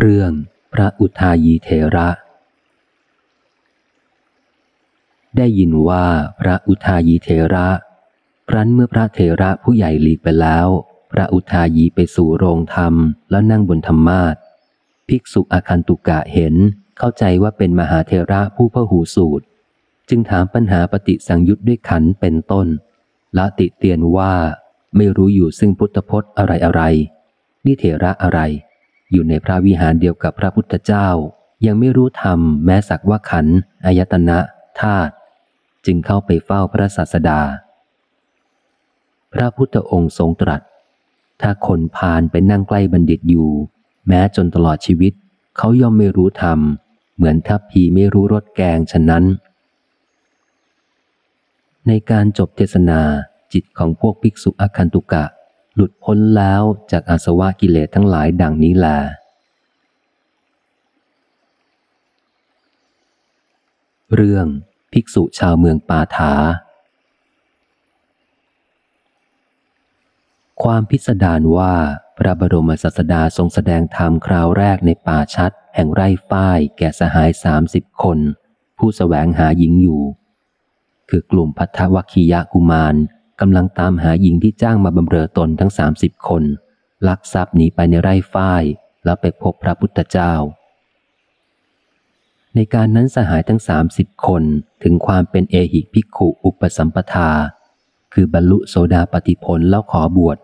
เรื่องพระอุทายีเทระ ได้ยินว่าพระอุทายีเทระ ครั้นเมื่อพระเทระผู้ใหญ่หลีกไปแล้ว พระอุทายีไปสู่โรงธรรมแล้วนั่งบนธรรมาทภิกษุอาคันตุกะเห็นเข้าใจว่าเป็นมหาเทระผู้พหูสูตร จึงถามปัญหาปฏิสังยุตด้วยขันเป็นต้น ละติเตียนว่าไม่รู้อยู่ซึ่งพุทธพจน์อะไรอะไรนี่เถระอะไร อยู่ในพระวิหารเดียวกับพระพุทธเจ้า ยังไม่รู้ธรรมแม้สักว่าขันอายตนะธาตุจึงเข้าไปเฝ้าพระศาสดา พระพุทธองค์ทรงตรัส ถ้าคนพานไปนั่งใกล้บัณฑิตอยู่ แม้จนตลอดชีวิต เขาย่อมไม่รู้ธรรม เหมือนทัพพีไม่รู้รสแกงฉะนั้น ในการจบเทศนาจิตของพวกภิกษุอคันตุกะ หลุดพ้นแล้วจากอาสวะกิเลสทั้งหลายดังนี้แล เรื่องภิกษุชาวเมืองปาถา ความพิสดารว่าพระบรมศาสดาทรงแสดงธรรมคราวแรกในป่าชัด แห่งไร่ฝ้ายแก่สหายสามสิบคน ผู้สแสวงหาหญิงอยู่ คือกลุ่มพัทธวัคียกุมาร กำลังตามหาหญิงที่จ้างมาบำเรอตนทั้งสามสิบคน ลักทรัพย์หนีไปในไร่ฝ้าย แล้วไปพบพระพุทธเจ้า ในการนั้นสหายทั้งสามสิบคนถึงความเป็นเอหิภิกขุอุปสัมปทา คือบรรลุโสดาปติพลแล้วขอบวช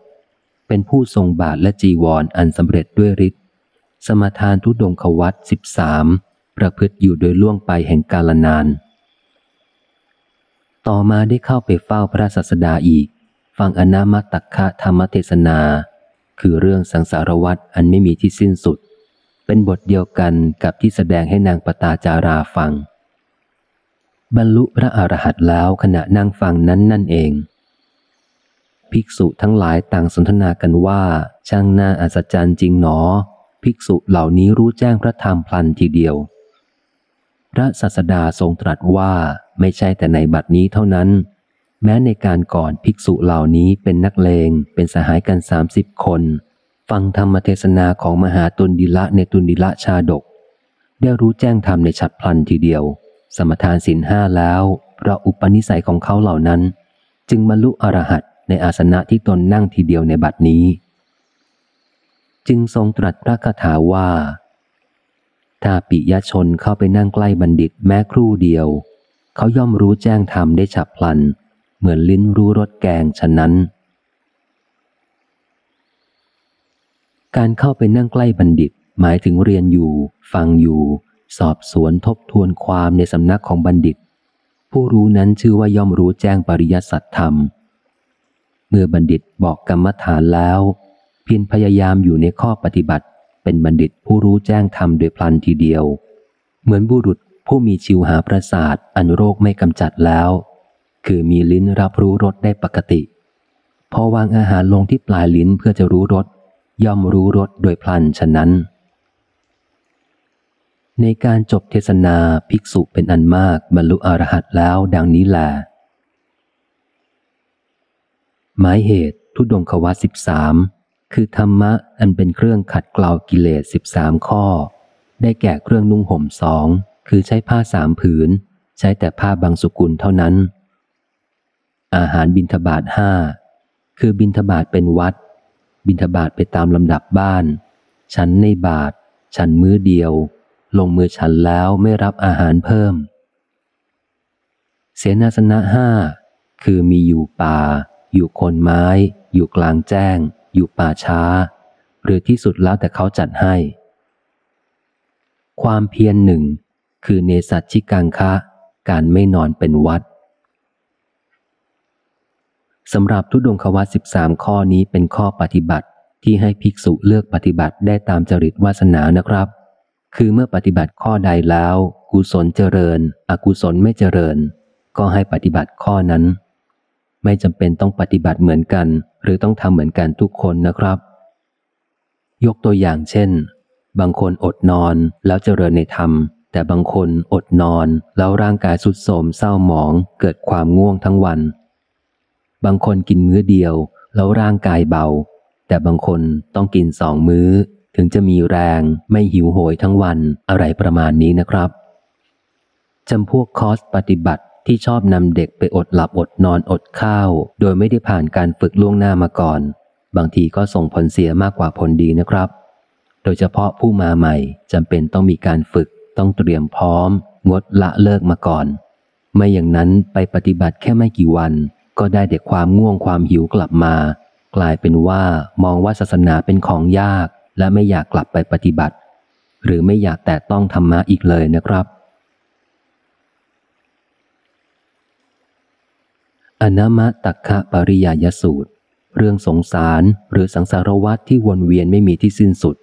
เป็นผู้ทรงบาทและจีวรออันสำเร็จด้วยฤทธิ์สมทานทุดงควัตสิบสามประพฤติอยู่โดยล่วงไปแห่งกาลนาน ต่อมาได้เข้าไปเฝ้าพระศาสดาอีก ฟังอนามัตตคะธรรมเทศนา คือเรื่องสังสารวัตรอันไม่มีที่สิ้นสุด เป็นบทเดียวกันกับที่แสดงให้นางปตาจาราฟัง บรรลุพระอรหันต์แล้วขณะนั่งฟังนั้นนั่นเอง ภิกษุทั้งหลายต่างสนทนากันว่าช่างน่าอัศจรรย์จริงหนอ ภิกษุเหล่านี้รู้แจ้งพระธรรมพลันทีเดียว พระศาสดาทรงตรัสว่า ไม่ใช่แต่ในบัดนี้เท่านั้น แม้ในการก่อนภิกษุเหล่านี้เป็นนักเลงเป็นสหายกันสามสิบคน ฟังธรรมเทศนาของมหาตุนดิละในตุนดิละชาดก ได้รู้แจ้งธรรมในฉัดพลันทีเดียว สมทานสินห้าแล้วเพราะอุปนิสัยของเขาเหล่านั้น จึงบรรลุอรหัตในอาสนะที่ตนนั่งทีเดียวในบัดนี้ จึงทรงตรัสพระคาถาว่าถ้าปิยชนเข้าไปนั่งใกล้บัณฑิตแม้ครู่เดียว เขาย่อมรู้แจ้งธรรมได้ฉับพลัน เหมือนลิ้นรู้รสแกงฉะนั้น การเข้าไปนั่งใกล้บัณฑิต หมายถึงเรียนอยู่ ฟังอยู่ สอบสวนทบทวนความในสำนักของบัณฑิต ผู้รู้นั้นชื่อว่าย่อมรู้แจ้งปริยสัตธรรม เมื่อบัณฑิตบอกกรรมฐานแล้ว เพียรพยายามอยู่ในข้อปฏิบัติ เป็นบัณฑิตผู้รู้แจ้งธรรมโดยพลันทีเดียว เหมือนบุรุษ ผู้มีชิวหาประสาทอันโรคไม่กำจัดแล้ว คือมีลิ้นรับรู้รสได้ปกติ พอวางอาหารลงที่ปลายลิ้นเพื่อจะรู้รสย่อมรู้รสโดยพลันฉะนั้น ในการจบเทศนาภิกษุเป็นอันมากบรรลุอรหัตแล้วดังนี้แหละหมายเหตุทุดงควัตสิบสามคือธรรมะอันเป็นเครื่องขัดเกลากิเลสสิบสามข้อ ได้แก่เครื่องนุ่งห่มสอง คือใช้ผ้าสามผืน ใช้แต่ผ้าบางสุกุลเท่านั้น อาหารบินทบาทห้าคือบินทบาทเป็นวัด บินทบาทไปตามลำดับบ้าน ฉันในบาท ฉันมื้อเดียว ลงมือฉันแล้วไม่รับอาหารเพิ่ม เสนาสนะห้าคือมีอยู่ป่า อยู่คนไม้ อยู่กลางแจ้ง อยู่ป่าช้า หรือที่สุดแล้วแต่เขาจัดให้ ความเพียรหนึ่ง คือเนสัตชิกังคะ การไม่นอนเป็นวัดสำหรับทุดงควัตสิบสามข้อนี้เป็นข้อปฏิบัติที่ให้ภิกษุเลือกปฏิบัติได้ตามจริตวาสนานะครับ คือเมื่อปฏิบัติข้อใดแล้ว กุศลเจริญ อกุศลไม่เจริญ ก็ให้ปฏิบัติข้อนั้น ไม่จำเป็นต้องปฏิบัติเหมือนกัน หรือต้องทำเหมือนกันทุกคนนะครับ ยกตัวอย่างเช่น บางคนอดนอนแล้วเจริญในธรรม แต่บางคนอดนอนแล้วร่างกายสุดโทมเศร้าหมองเกิดความง่วงทั้งวัน บางคนกินมื้อเดียว แล้วร่างกายเบา แต่บางคนต้องกินสองมื้อ ถึงจะมีแรงไม่หิวโหยทั้งวันอะไรประมาณนี้นะครับจำพวกคอสปฏิบัติที่ชอบนำเด็กไปอดหลับอดนอนอดข้าว โดยไม่ได้ผ่านการฝึกล่วงหน้ามาก่อน บางทีก็ส่งผลเสียมากกว่าผลดีนะครับ โดยเฉพาะผู้มาใหม่จำเป็นต้องมีการฝึก ต้องเตรียมพร้อม งดละเลิกมาก่อน ไม่อย่างนั้นไปปฏิบัติแค่ไม่กี่วัน ก็ได้เด็กความง่วงความหิวกลับมา กลายเป็นว่ามองว่าศาสนาเป็นของยาก และไม่อยากกลับไปปฏิบัติ หรือไม่อยากแต่ต้องธรรมะอีกเลยนะครับอนามะตักขะปริยายสูตร เรื่องสงสารหรือสังสารวัฏที่วนเวียนไม่มีที่สิ้นสุด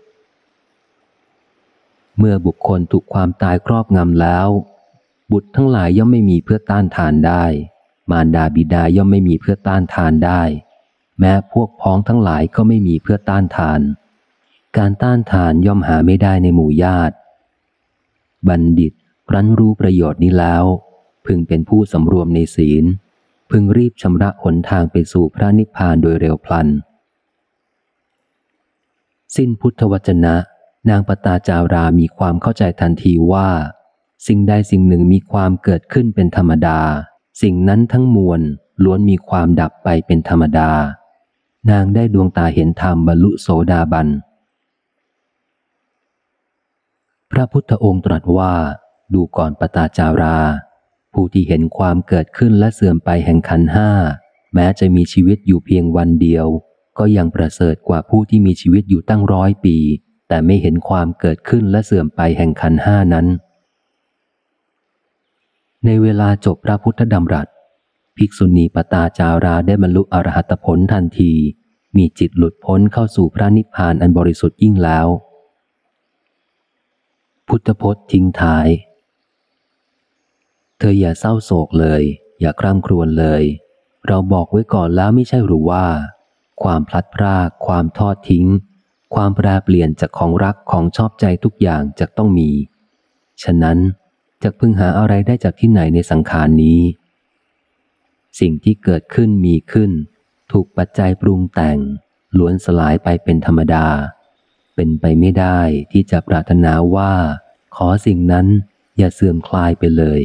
เมื่อบุคคลถูกความตายครอบงำแล้ว บุตรทั้งหลายย่อมไม่มีเพื่อต้านทานได้ มารดาบิดาย่อมไม่มีเพื่อต้านทานได้ แม้พวกพ้องทั้งหลายก็ไม่มีเพื่อต้านทาน การต้านทานย่อมหาไม่ได้ในหมู่ญาติ บัณฑิตรั้นรู้ประโยชน์นี้แล้ว พึงเป็นผู้สำรวมในศีล พึงรีบชำระหนทางไปสู่พระนิพพานโดยเร็วพลัน สิ้นพุทธวจนะ นางปตาจารามีความเข้าใจทันทีว่า สิ่งใดสิ่งหนึ่งมีความเกิดขึ้นเป็นธรรมดา สิ่งนั้นทั้งมวลล้วนมีความดับไปเป็นธรรมดา นางได้ดวงตาเห็นธรรมบรรลุโสดาบัน พระพุทธองค์ตรัสว่า ดูก่อนปตาจารา ผู้ที่เห็นความเกิดขึ้นและเสื่อมไปแห่งขันห้า แม้จะมีชีวิตอยู่เพียงวันเดียว ก็ยังประเสริฐกว่าผู้ที่มีชีวิตอยู่ตั้งร้อยปี แต่ไม่เห็นความเกิดขึ้นและเสื่อมไปแห่งขันห้านั้น ในเวลาจบพระพุทธดำรัส ภิกษุณีปตาจาราได้บรรลุอรหัตผลทันที มีจิตหลุดพ้นเข้าสู่พระนิพพานอันบริสุทธิ์ยิ่งแล้ว พุทธพจน์ทิ้งท้าย เธออย่าเศร้าโศกเลย อย่าคร่ำครวญเลย เราบอกไว้ก่อนแล้วไม่ใช่หรือว่า ความพลัดพราก ความทอดทิ้ง ความแปรเปลี่ยนจากของรักของชอบใจทุกอย่างจะต้องมี ฉะนั้นจะพึงหาอะไรได้จากที่ไหนในสังขารนี้ สิ่งที่เกิดขึ้นมีขึ้น ถูกปัจจัยปรุงแต่ง ล้วนสลายไปเป็นธรรมดา เป็นไปไม่ได้ที่จะปรารถนาว่า ขอสิ่งนั้นอย่าเสื่อมคลายไปเลย